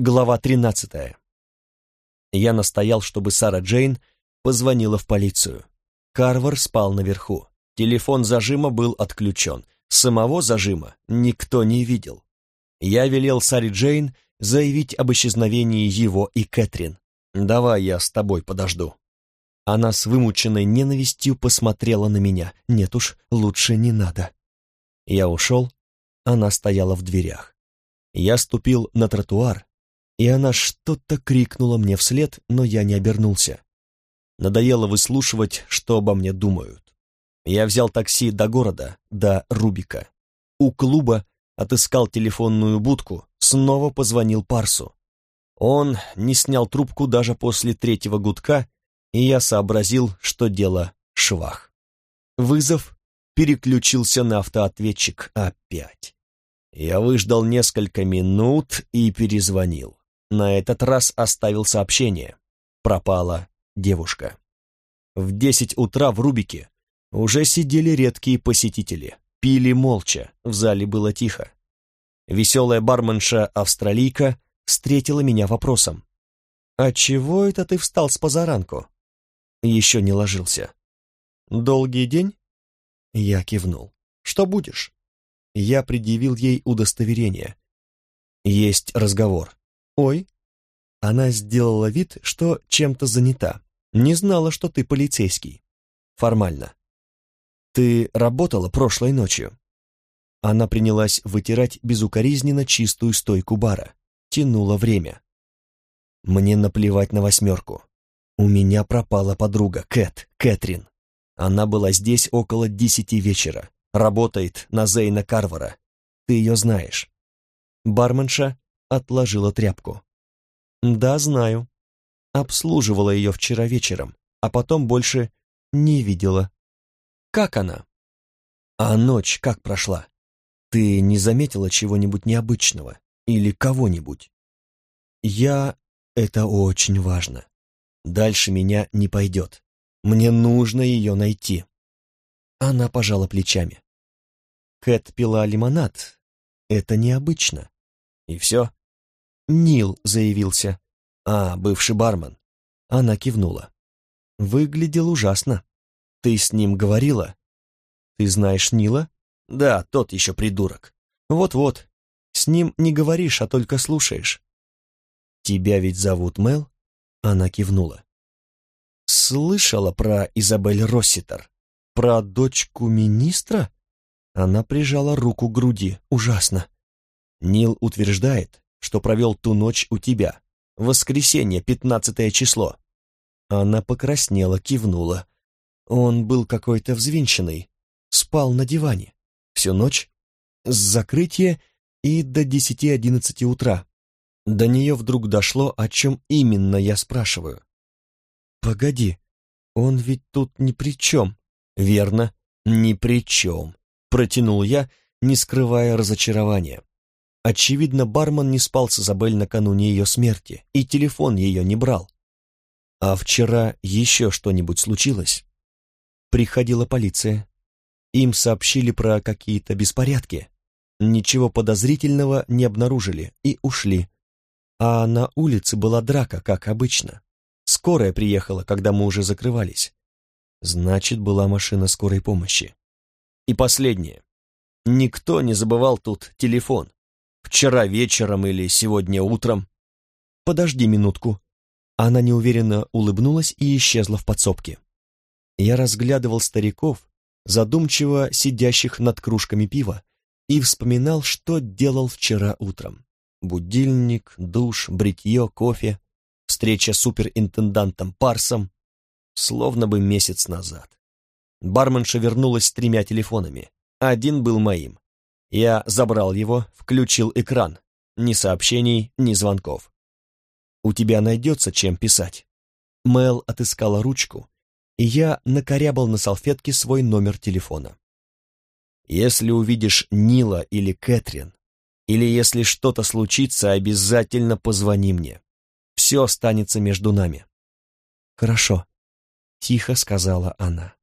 Глава 13. Я настоял, чтобы Сара Джейн позвонила в полицию. Карвар спал наверху. Телефон зажима был отключен. Самого зажима никто не видел. Я велел Саре Джейн заявить об исчезновении его и Кэтрин. «Давай я с тобой подожду». Она с вымученной ненавистью посмотрела на меня. «Нет уж, лучше не надо». Я ушел, она стояла в дверях. Я ступил на тротуар, и она что-то крикнула мне вслед, но я не обернулся. Надоело выслушивать, что обо мне думают. Я взял такси до города, до Рубика. У клуба отыскал телефонную будку, снова позвонил Парсу. Он не снял трубку даже после третьего гудка, и я сообразил, что дело швах. Вызов переключился на автоответчик опять. Я выждал несколько минут и перезвонил. На этот раз оставил сообщение. Пропала девушка. В десять утра в Рубике уже сидели редкие посетители, пили молча, в зале было тихо. Веселая барменша-австралийка встретила меня вопросом. «А чего это ты встал с позаранку?» Еще не ложился. «Долгий день?» Я кивнул. «Что будешь?» Я предъявил ей удостоверение. «Есть разговор». «Ой». Она сделала вид, что чем-то занята. Не знала, что ты полицейский. Формально. Ты работала прошлой ночью. Она принялась вытирать безукоризненно чистую стойку бара. Тянула время. Мне наплевать на восьмерку. У меня пропала подруга, Кэт, Кэтрин. Она была здесь около десяти вечера. Работает на Зейна Карвара. Ты ее знаешь. Барменша отложила тряпку. «Да, знаю. Обслуживала ее вчера вечером, а потом больше не видела. Как она?» «А ночь как прошла? Ты не заметила чего-нибудь необычного? Или кого-нибудь?» «Я... Это очень важно. Дальше меня не пойдет. Мне нужно ее найти». Она пожала плечами. Кэт пила лимонад. Это необычно. И все. Нил заявился. А, бывший бармен. Она кивнула. Выглядел ужасно. Ты с ним говорила? Ты знаешь Нила? Да, тот еще придурок. Вот-вот. С ним не говоришь, а только слушаешь. Тебя ведь зовут Мел? Она кивнула. Слышала про Изабель Росситер? Про дочку министра? Она прижала руку к груди. Ужасно. Нил утверждает, что провел ту ночь у тебя. Воскресенье, пятнадцатое число». Она покраснела, кивнула. Он был какой-то взвинченный, спал на диване. Всю ночь, с закрытия и до десяти-одиннадцати утра. До нее вдруг дошло, о чем именно я спрашиваю. «Погоди, он ведь тут ни при чем». «Верно, ни при чем», — протянул я, не скрывая разочарования. Очевидно, бармен не спал с Изабель накануне ее смерти, и телефон ее не брал. А вчера еще что-нибудь случилось? Приходила полиция. Им сообщили про какие-то беспорядки. Ничего подозрительного не обнаружили и ушли. А на улице была драка, как обычно. Скорая приехала, когда мы уже закрывались. Значит, была машина скорой помощи. И последнее. Никто не забывал тут телефон. Вчера вечером или сегодня утром? Подожди минутку. Она неуверенно улыбнулась и исчезла в подсобке. Я разглядывал стариков, задумчиво сидящих над кружками пива, и вспоминал, что делал вчера утром. Будильник, душ, бритье, кофе, встреча с суперинтендантом Парсом, словно бы месяц назад. Барменша вернулась с тремя телефонами. Один был моим. Я забрал его, включил экран. Ни сообщений, ни звонков. «У тебя найдется чем писать». Мел отыскала ручку, и я накорябал на салфетке свой номер телефона. «Если увидишь Нила или Кэтрин, или если что-то случится, обязательно позвони мне. Все останется между нами». «Хорошо», — тихо сказала она.